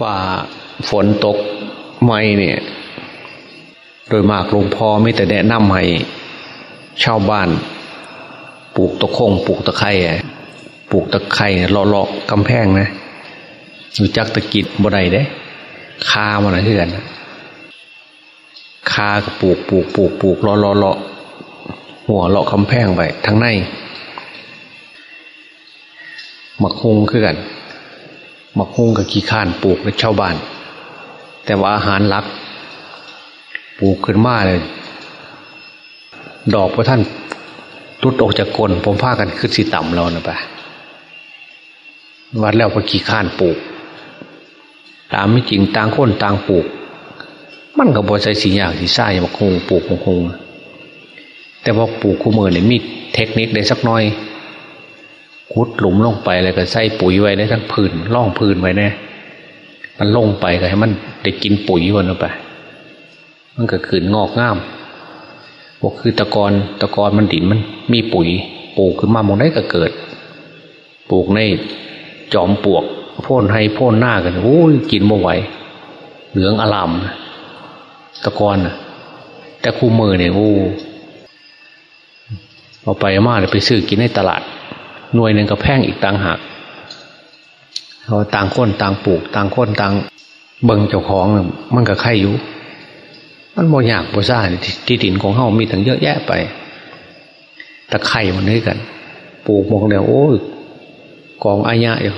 ฝ่าฝนตกไม่เนี่ย โดยมากหลวงพ่อไม่แต่แนะนำให้ชาวบ้าน ปลูกตะคงปลูกตะไคร่ปลูกตะไคร่เลาะๆกำแพงนะอยู่จักตะกิดบ่ได้เด้คามันอะไรกันคาก็ปลูกปลูกปลูกปลูกเลาะเลาะเลาะหัวเลาะกำแพงไปทั้งในหมักฮงคือกัน หมักฮงกับขี้ข้านปลูกในชาวบ้าน แต่ว่าอาหารหลัก ปลูกขึ้นมาเลย ดอกพระท่านตุดออกจากกลผมพากันขึ้นสีต่ำเรานะปะวัดแล้วก็ขี้ข้านปลูก ตามไม่จริงต่างคนต่างปลูก มันก็บอใจสีอย่างสีซ่าอย่างคงปลูกคงคงแต่ว่าปลูกคู่มือเนี่ยมีเทคนิคได้สักน้อย ขุดหลุมลงไปแล้วก็ใส่ปุ๋ยไว้ในทั้งพื้นล่องพื้นไว้เนี่ยมันลงไปก็ให้มันได้กินปุ๋ยวันไป มันก็ขืนงอกงามบอกคือตะกอนตะกอนมันดินมันมีปุ๋ยปลูกขึ้นมามองได้ก็เกิด ปลูกในจอมปลวกพ่นให้พ่นหน้ากันโอ้ยกินบ่ไหวเหลืองอลามตะกอนแต่คู่มือเนี่ยโอ้เอาไปมาเลยไปซื้อกินในตลาด หน่วยหนึ่งก็แพงอีกต่างหากเราต่างคนต่างปลูก ต่างคนต่างเบิ่งเจ้าของมันก็ไข่อยู่ มันบ่ยากบ่ซ่าที่ดินของเฮามีทั้งเยอะแยะไปตะไคร่มันด้วยกัน ปลูกมองเดียวโอ้ยกองอายะอยู่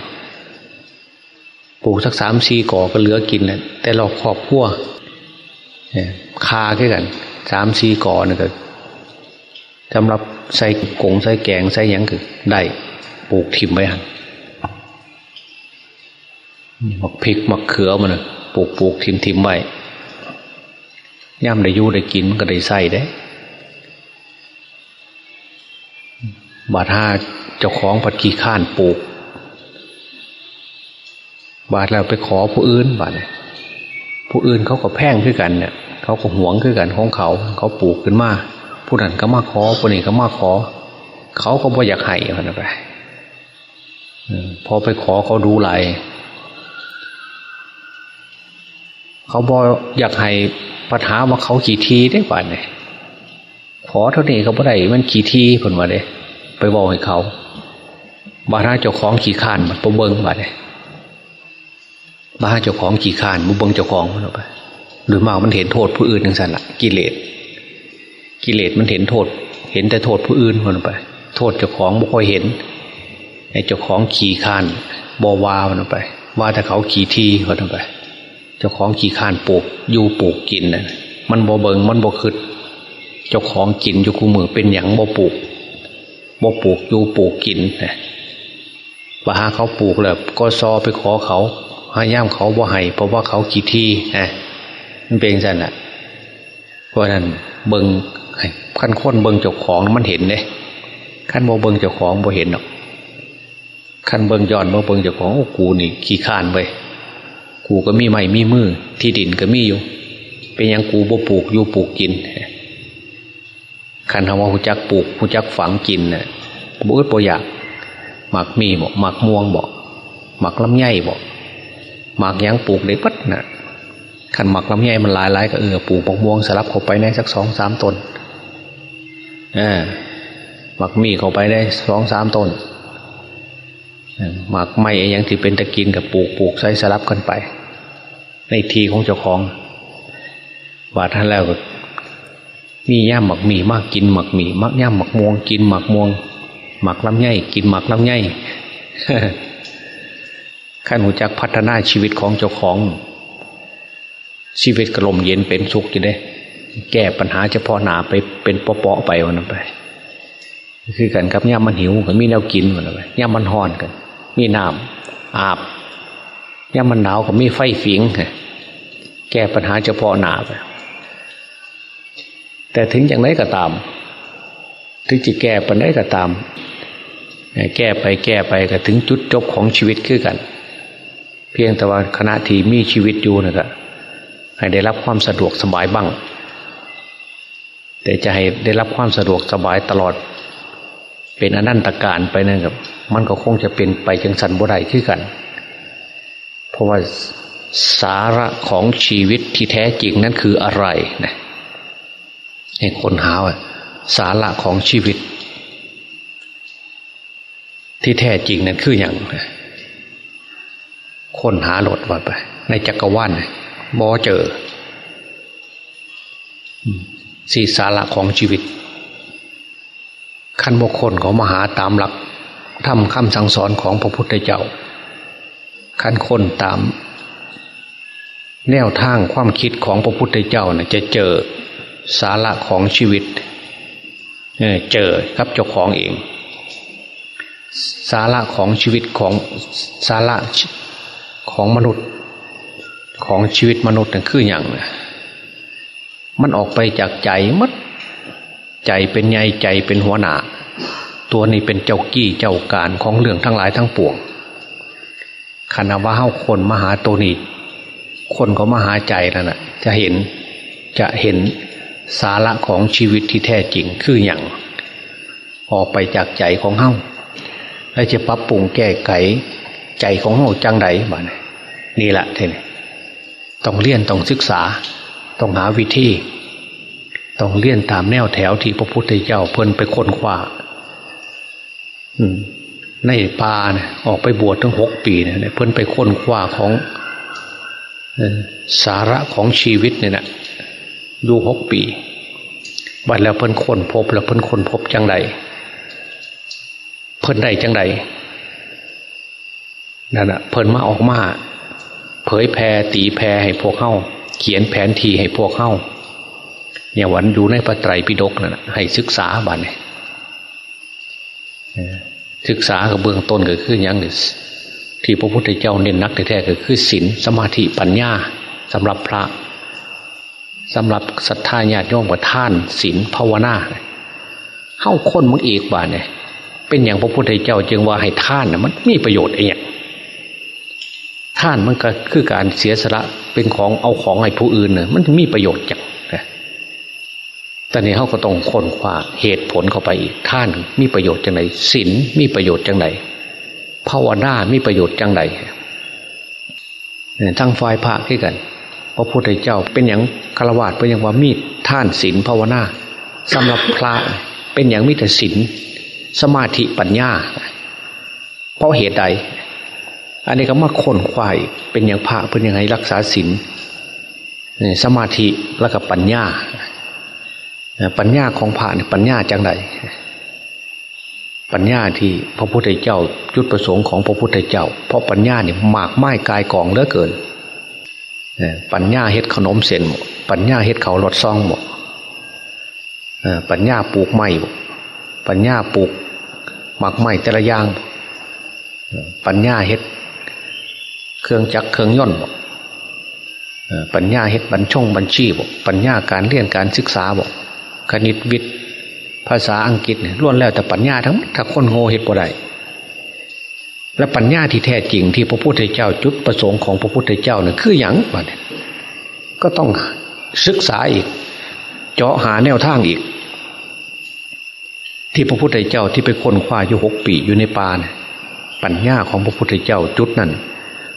ปลูกสักสามสี่ก่อก็เหลือกินแหล้วแต่เราขอบพั่วคาแค่กันสามสี่ก่อนี่ก็สำหรับ ใส่กงใส่แกงใส่ยังคือได้ปลูกทิมไว้หันมักพริกมักเขือมันปลูกปลูกทิมทิมไว้ย่ำได้ยู่ได้กินมันก็ได้ใส่ได้บาดห้าเจ้าของปัดขี้ข้านปลูก บาดแล้วไปขอผู้อื่นบาดผู้อื่นเขาก็แพ่งขึ้นกันเนี่ยเขาก็หวงขึ้นกันของเขา เขาปลูกขึ้นมา ผู้นั้นก็มาขอผู้นี้ก็มาขอ เขาก็บ่อยากให้มันไปพอไปขอเขาดูไรเขาบออยากให้ปัญหาว่าเขาขี่ทีได้ป่านเนี่ยขอเท่านี้เขาบ่ได้มันขี่ทีผลมาเลยไปบอกให้เขาบาราเจ้าของขี่ขานมันประเบิงบาเลยบาราเจ้าของขี่ขานมุเบิงเจ้าของมันออกไป หรือมามันเห็นโทษผู้อื่นอย่งนั้นละกิเลส กิเลสมันเห็นโทษ เห็นแต่โทษผู้อื่นมันไป โทษเจ้าของไม่ค่อยเห็นไอ้เจ้าของขี่ขานบอวามันไป ว่าแต่เขาขี่ทีมันไป เจ้าของขี่ข้านปลูกอยู่ปลูกกินนะมันบ่เบิงมันบ่คืดเจ้าของกินอยู่คู่มือเป็นอย่างบ่ปลูกบ่ปลูกอยู่ปลูกกินนะว่าหาเขาปลูกแล้วก็ซอไปขอเขาหาย่ามเขาบ่ให้เพราะว่าเขากี่ทีนะมันเป็นสันอะเพราะนั้นเบิง ขั้นค้นเบิงเจ้าของมันเห็นเลยขั้นบ่เบิงเจ้าของบ่เห็นหรอกขั้นเบิงย้อนบ่เบิงเจ้าของโอ้กูนี่ขี้ข้านไปกูก็มีไม่มีมือ ที่ดินก็มีอยู่ เป็นยังกูบ่ปลูกอยู่ปลูกกินคันทำว่าหูจักปลูกหูจักฝังกินน่ะบุ้ยปอยากหมักมีบอกหมักม่วงบอกหมักลำไยบอกหมักยังปลูกได้ปัดน่ะขันหมักลำไยมันหลายหลายก็เออปลูกมะม่วงสลับเข้าไปในสักสองสามต้น หมักมีเข้าไปได้สองสามต้นหมักไม้ยังที่เป็นตะกินกับปลูกปลูกใส่สลับกันไป ในทีของเจ้าของบาท่านแล้วก็มีย่ามหมักมีมากกินหมักมีมักย่ามหมักม่วงกินหมักม่วงหมักลำไยกินหมักลำไยขั้นหูจักพัฒนาชีวิตของเจ้าของ ชีวิตกระลมเย็นเป็นสุขอยู่ได้ แก้ปัญหาเฉพาะหนาไปเป็นเปาะๆไปวันนั้นไป คือกันครับย่ามันหิวก็มีแนวกินวันนั้นไปย่ามันห่อนกัน มีน้ำอาบย่ามันหนาวก็มีไฟฝิงแก้ปัญหาเฉพาะหนาไปแต่ถึงอย่างไรก็ตาม ถึงจะแก้ปัญหาก็ตาม แก้ไปแก้ไปก็ถึงจุดจบของชีวิตคือกัน เพียงแต่ว่าขณะที่มีชีวิตอยู่นะครับให้ได้รับความสะดวกสบายบ้าง แต่จะให้ได้รับความสะดวกสบายตลอด เป็นอนันตการไปนะครับ มันก็คงจะเป็นไปจังสันบุไรขึ้นกัน เพราะว่าสาระของชีวิตที่แท้จริงนั้นคืออะไรนะให้คนหาว่าสาระของชีวิต ที่แท้จริงนั้นคืออย่างคนหาหลดว่าไป ในจักรวาลบอเจอ สี่สาระของชีวิต ขั้นบุคคลของมหาตามหลักทำคำสั่งสอนของพระพุทธเจ้า ขั้นคนตาม แนวทางความคิดของพระพุทธเจ้าเนี่ยจะเจอสาระของชีวิตเจอครับเจ้าของเอง สาระของชีวิตของสาระของมนุษย์ของชีวิตมนุษย์นั่นคืออย่าง มันออกไปจากใจมัดใจเป็นใหญ่ใจเป็นหัวหน้าตัวนี้เป็นเจ้ากี้เจ้าการของเรื่องทั้งหลายทั้งปวงคณะว่าเฮ้าคนมหาตัวนี้คนเขามหาใจนั่นแหะจะเห็นจะเห็นสาระของชีวิตที่แท้จริงคืออย่างออกไปจากใจของเฮ้าแล้วจะปรับปรุงแก้ไขใจของเฮ้าจังใดบ้านนี่แหละเท่นี่ต้องเรียนต้องศึกษา ต้องหาวิธีต้องเลี่ยนตามแนวแถวที่พระพุทธเจ้าเพิ่นไปค้นคว้าในป่าเนี่ยออกไปบวชทั้งหกปีเนี่ยเพิ่นไปค้นคว้าของสาระของชีวิตเนี่ยนะดูหกปี บัดแล้วเพิ่นค้นพบ แล้วเพิ่นค้นพบจังไดเพิ่นได้จังไดนั่นน่ะเพิ่นมาออกมา เผยแผ่ตีแผ่ให้พวกเข้า เขียนแผนทีให้พวกเข้าเนี่ยวันอยู่ในพระไตรปิฎกนะให้ศึกษาบันเนี่ยศึกษากับเบื้องต้นก็คืออย่างนี้ที่พระพุทธเจ้าเน้นนักแท้ๆก็คือศีลสมาธิปัญญาสำหรับพระสำหรับศรัทธาญาติโยมกับท่านศีลภาวนาเข้าค้นมึงอีกบาเนี่ยเป็นอย่างพระพุทธเจ้าจึงว่าให้ท่านนะมันมีประโยชน์ไอ้เนี่ย ท่านมันก็คือการเสียสละเป็นของเอาของให้ผู้อื่นเนี่ยมันมีประโยชน์จังแต่นี้เขาก็ต้องค้นคว้าเหตุผลเข้าไปอีกท่านมีประโยชน์จังไหนศีลมีประโยชน์จังไหนภาวนามีประโยชน์จังไหนทั้งฝ่ายพระที่กันพระพุทธเจ้าเป็นอย่างฆราวาสเป็นอย่างว่ามีท่านศีลภาวนาสำหรับพระเป็นอย่างมิตรศีลสมาธิปัญญา เพราะเหตุใด อันนี้ก็มาค้นคว้าเป็นอย่างพระเป็นยังไงรักษาศีลสมาธิแล้วก็ปัญญา ปัญญาของพระเนี่ยปัญญาจังไดปัญญาที่พระพุทธเจ้าจุดประสงค์ของพระพุทธเจ้า เพราะปัญญาเนี่ยหมากไม้กายกองเหลือเกินปัญญาเฮ็ดขนมเส้นหมดปัญญาเฮ็ดเขาลดซองหมดปัญญาปลูกไม้ปัญญาปลูกหมากไม้แต่ละอย่าง ปัญญาเฮ็ด เครื่องจักรเครื่องย่นปัญญาเฮ็ดบัญชงบัญชีบอกปัญญาการเรียนการศึกษาบอกคณิตวิทย์ ภาษาอังกฤษเนี่ยล้วนแล้วแต่ปัญญาทั้งถ้าคนโง่เหตุบ่ได้และปัญญาที่แท้จริงที่พระพุทธเจ้าจุดประสงค์ของพระพุทธเจ้าเนี่ยคืออย่างบัดก็ต้องศึกษาอีก เจาะหาแนวทางอีก ที่พระพุทธเจ้าที่ไปค้นคว้าอยู่หกปีอยู่ในป่าเนี่ยปัญญาของพระพุทธเจ้าจุดนั้น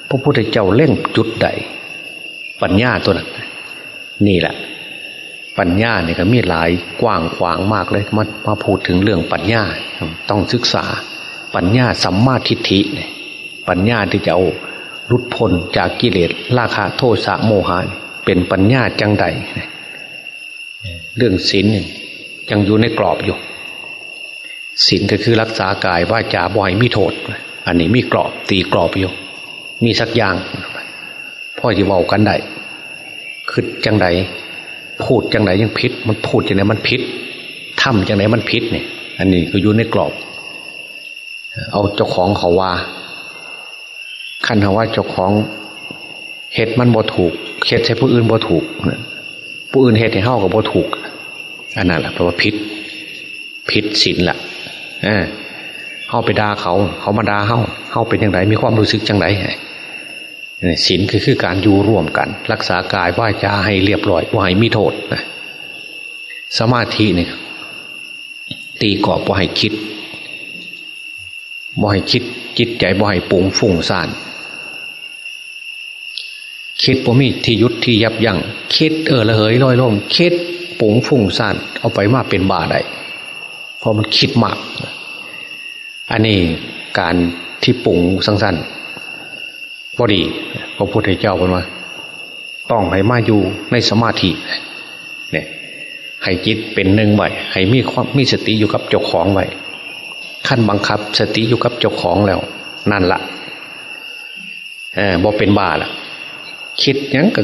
พระพุทธเจ้าเล่งจุดใด ปัญญาตัวนั้นนี่แหละ ปัญญาเนี่ยก็มีหลายกว้างขวางมากเลยมามาพูดถึงเรื่องปัญญาต้องศึกษา ปัญญาสัมมาทิฏฐิเนี่ยปัญญาที่จะเอารุดพ้นจากกิเลสราคะโทสะโมหะเป็นปัญญาจังใดเรื่องศีลยังอยู่ในกรอบอยู่ศีลก็คือรักษากายว่าจาบ่อยมีโทษ อันนี้มีกรอบตีกรอบอยู่ มีสักอย่างพ่อจะเว้ากันได้คือจังใดพูดจังไหนยังพิษมันพูดจังไหนมันพิษทำจังไหนมันพิษเนี่ย อันนี้ก็อยู่ในกรอบ เอาเจ้าของเขาว่าคันว่าเจ้าของเหตุมันบ่ถูกเหตุใช้ผู้อื่นบ่ถูกผู้อื่นเหตุให้เข้ากับบ่ถูกอันนั้นแหละแปลว่าพิษพิษศีลละ่ะเข้าไปด่าเขา เขามาด่าเข้าเข้าเป็นยังไงมีความรู้สึกจังไร ศีลคือคือการอยู่ร่วมกัน รักษากายว่าจะให้เรียบร้อยว่าให้มีโทษนะสมาธิเนี่ยตีกรอบว่าให้คิดบ่ให้คิดจิตใจบ่ให้ปุงฟุ้งซ่านคิดบ่มีที่ยุดที่ยับยัง้งคิดเออละเหยลอยล่มคิดปุ๋งฟุ้งซ่านเอาไปมาเป็นบาได้เพราะมันคิดมาก อันนี้การที่ปุ๋งสังสั นพอดีพระพุทธเจ้าเป็นว่าต้องให้มาอยู่ในสมาธิเนี่ยให้จิตเป็นหนึ่งไว้ให้มีความมีสติอยู่กับเจ้าของไว้ขั้นบังคับ สติอยู่กับเจ้าของแล้ว นั่นละเออบ่เป็นบ้าละคิดยังก็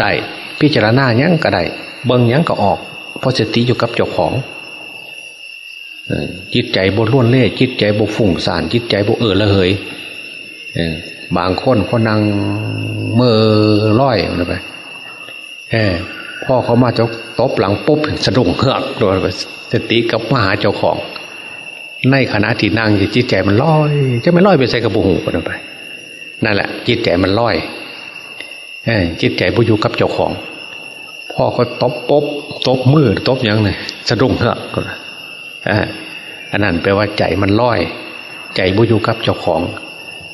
ได้พิจารณายังก็ได้เบิ่งยังก็ออกเพราะสติอยู่กับเจ้าของจิตใจบนล้วนเล่จิตใจบฝุ่งสารจิตใจบเออละเหย บางคนเขานั่งเมื่อร้อยไปเออพ่อเขามาจะตบหลังปุ๊บสะดุ้งเฮือกโดยสติกับมหาเจ้าของ ในขณะที่นั่งจิตใจมันลอย จะไม่ลอยไปใส่กระปุกหูกันไป นั่นแหละ จิตใจมันลอยอจิตใจบุอยู่กับเจ้าของ พ่อเขาตบปุ๊บตบมือตบยังไงสะดุ้งเฮือกก็อันนั้นแปลว่าใจมันลอย ใจบุอยู่กับเจ้าของ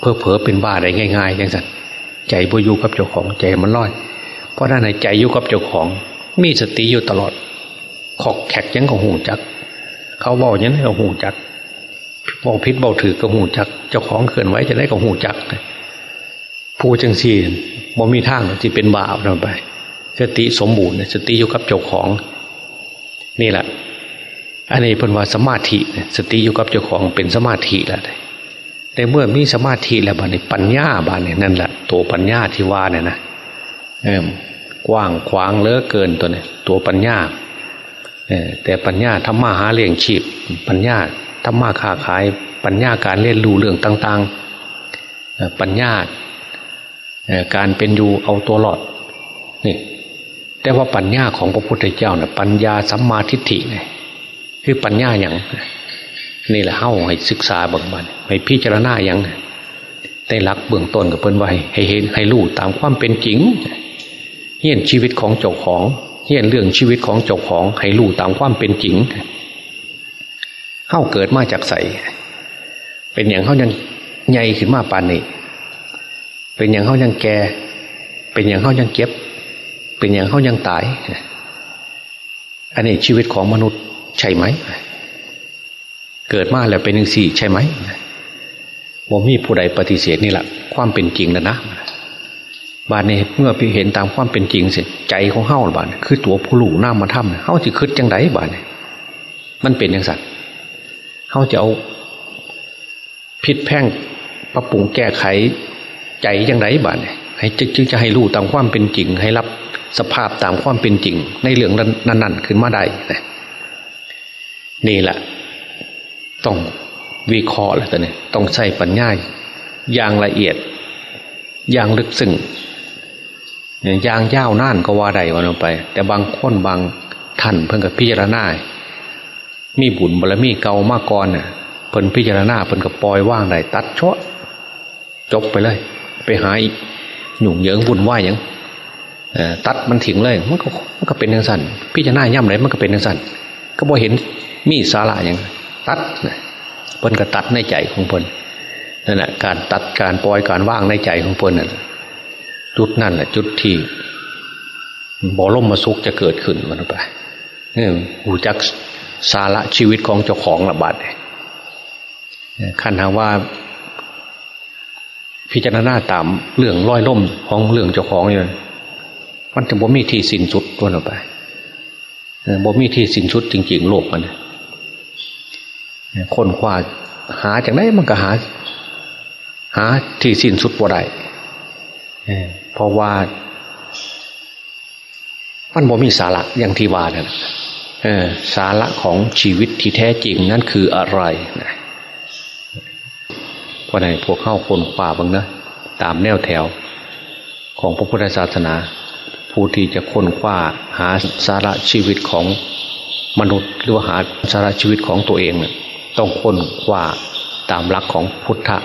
เพื่อเผอเป็นบ้าได้ง่ายๆอย่างสัตว์ใจบอยู่กับเจ้าของใจมันลอย เพราะนั่นในใจอยู่กับเจ้าของ มีสติอยู่ตลอด ขอกแขกยังก็หูจัก เขาบอกยังก็หูจักบอกพิษบอกถือก็หูจัก เจ้าของเขื่อนไว้จะได้ก็หูจักผู้จังสีบ่มีทางที่เป็นบาปเราไป สติสมบูรณ์สติอยู่กับเจ้าของ นี่แหละอันนี้เป็นว่าสมาธิสติอยู่กับเจ้าของเป็นสมาธิแล้ว แต่เมื่อมีสมาธิแล้วบานนี้ปัญญาบานนี้นั่นแหละตัวปัญญาที่ว่าเนี่ยนะเออกว้างขวางเลือเกินตัวนี้ตัวปัญญาแต่ปัญญาธรรมะหาเลี้ยงชีพ ปัญญาธรรมะค้าขาย ปัญญาการเรียนรู้เรื่องต่างๆ ปัญญาการเป็นอยู่เอาตัวรอดนี่แต่ว่าปัญญาของพระพุทธเจ้าเนี่ยปัญญาสัมมาทิฏฐิไงคือปัญญาอย่าง นี่แหละเฮ้าให้ศึกษาบางบันให้พิจารณาอย่างได้รักเบื้องต้นกับเพิ่นไว้ให้เห็นให้รู้ตามความเป็นจริงเห็นชีวิตของเจ้าของเห็นเรื่องชีวิตของเจ้าของให้รู้ตามความเป็นจริงเข้าเกิดมาจากใสเป็นอย่างเขายังใหญ่ขึ้นมาปานนี้เป็นอย่างเขายังแก่ เป็นอย่างเขายังเก็บ เป็นอย่างเขายังตาย อันนี้ชีวิตของมนุษย์ใช่ไหม เกิดมาแล้วเป็นอย่างสี่ใช่ไหมบ่มีผู้ใดปฏิเสธนี่แหละความเป็นจริงนะนะบาดนี้เมื่อพี่เห็นตามความเป็นจริงสิใจของเฮ้าบาดคือตัวผู้หลูน้ามาทำเฮ้าจะคืดจังไดบาดนี้มันเป็นอย่างสัตว์เฮ้าจะเอาพิษแพ่งปรับปรุงแก้ไข ใจยังไงบ้านให้จึงจะให้รู้ตามความเป็นจริง ให้รับสภาพตามความเป็นจริง ในเรื่องนั้นๆขึ้นมาได้นี่แหละ ต้องวิเคราะห์แล้วตอนนี้ต้องใช้ปัญญาอย่างละเอียด อย่างลึกซึ้งอย่างยาวนานก็ว่าใดวันไป แต่บางคนบางท่านเพิ่งกับพิจารณา มีบุญบารมีเก่ามากก่อนเนี่ยเพิ่นพิจารณาเพิ่นกับปล่อยว่างได้ตัดชดจบไปเลย ไปหาอีกหยุ่งเยิงวุ่นวายยังตัดมันถิงเลยมันก็มันก็เป็นอย่างสันพี่จะหน้าย่ำไหนมันก็เป็นอย่างสันก็บอเห็นมีสาระอย่าง ตัดเพิ่นก็ตัดในใจของเพิ่นนั่นแหละการตัดการปล่อยการว่างในใจของเพิ่นนั่นจุดนั่นแหละจุดที่บ่อล่มมาซุกจะเกิดขึ้นมันไปนี่หูจักสาระชีวิตของเจ้าของระบาดขันหาว่า พิจารณาตามเรื่องร้อยล่มของเรื่องเจ้าของอยู่มันจะบ่มีที่สิ้นสุดตัวออกไปบ่มีที่สิ้นสุดจริง ๆ โลกมัน คนคว้าหาจากไหนมันก็หา หาที่สิ้นสุดบ่ได้เพราะว่า มันบ่มีสาระอย่างที่ว่าเนี่ยสาระของชีวิตที่แท้จริงนั่นคืออะไรนะพราะในพวกเข้าคนป่าบ้างนะตามแนวแถว ของพระพุทธศาสนา ผู้ที่จะค้นคว้าหาสาระชีวิตของมนุษย์หรือว่าหาสาระชีวิตของตัวเองเนี่ย ต้องค้นคว้าตามหลักของพุทธะ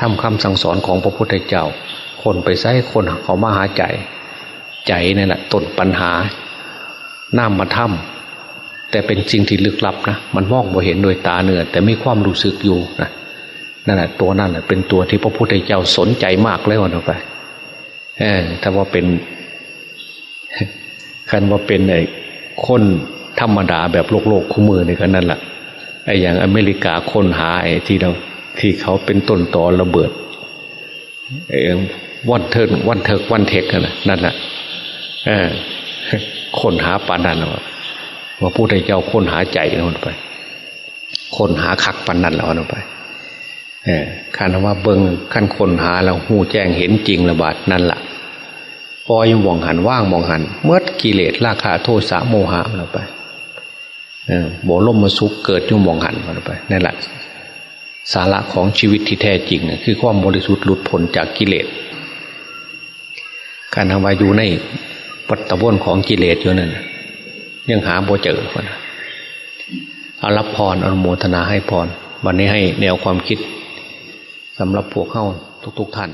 ทำคำสั่งสอนของพระพุทธเจ้า คนไปใช้คนเขามาหาใจ ใจนี่แหละต้นปัญหาน้ามาทำแต่เป็นสิ่งที่ลึกลับนะมันมองบ่เห็นโดยตาเนื้อแต่ไม่ความรู้สึกอยู่นะนั่นแหละตัวนั่นแหละเป็นตัวที่พระพุทธเจ้าสนใจมากเลยวันออกไปเออถ้าว่าเป็นคันว่าเป็นไอ้คนธรรมดาแบบโลกโลกคู่มือนี่ก็นั่นแหละ ไอ้อย่างอเมริกาคนหาไอ้ที่เราที่เขาเป็นต้นตอระเบิดไอ้วันเทิร์นวันเทิร์กวันเทกกันนะนั่นแหละเออคนหาปานนั้นว่าว่าผู้ใดเจ้าคนหาใจนั่นไปคนหาคักปันนั่นแล้วนั่นไปเออคันว่าเบิ้งขั้นคนหาแล้วหูแจ้งเห็นจริงระบาดนั่นแหละปล่อยมองหันว่างมองหันเมื่อกิเลสราคาโทษสะโมหะเราไป บ่ล่มมาสุกเกิดยุ่งมองหันเราไปนั่นแหละสาระของชีวิตที่แท้จริง คือความบริสุทธิ์หลุดพ้นจากกิเลส การทำวาอยู่ในปัตตวนของกิเลสอยู่นั่นยังหาบ่เจอคนเอารับพรอนุโมทนาให้พร วันนี้ให้แนวความคิดสำหรับพวกเข้าทุกๆท่าน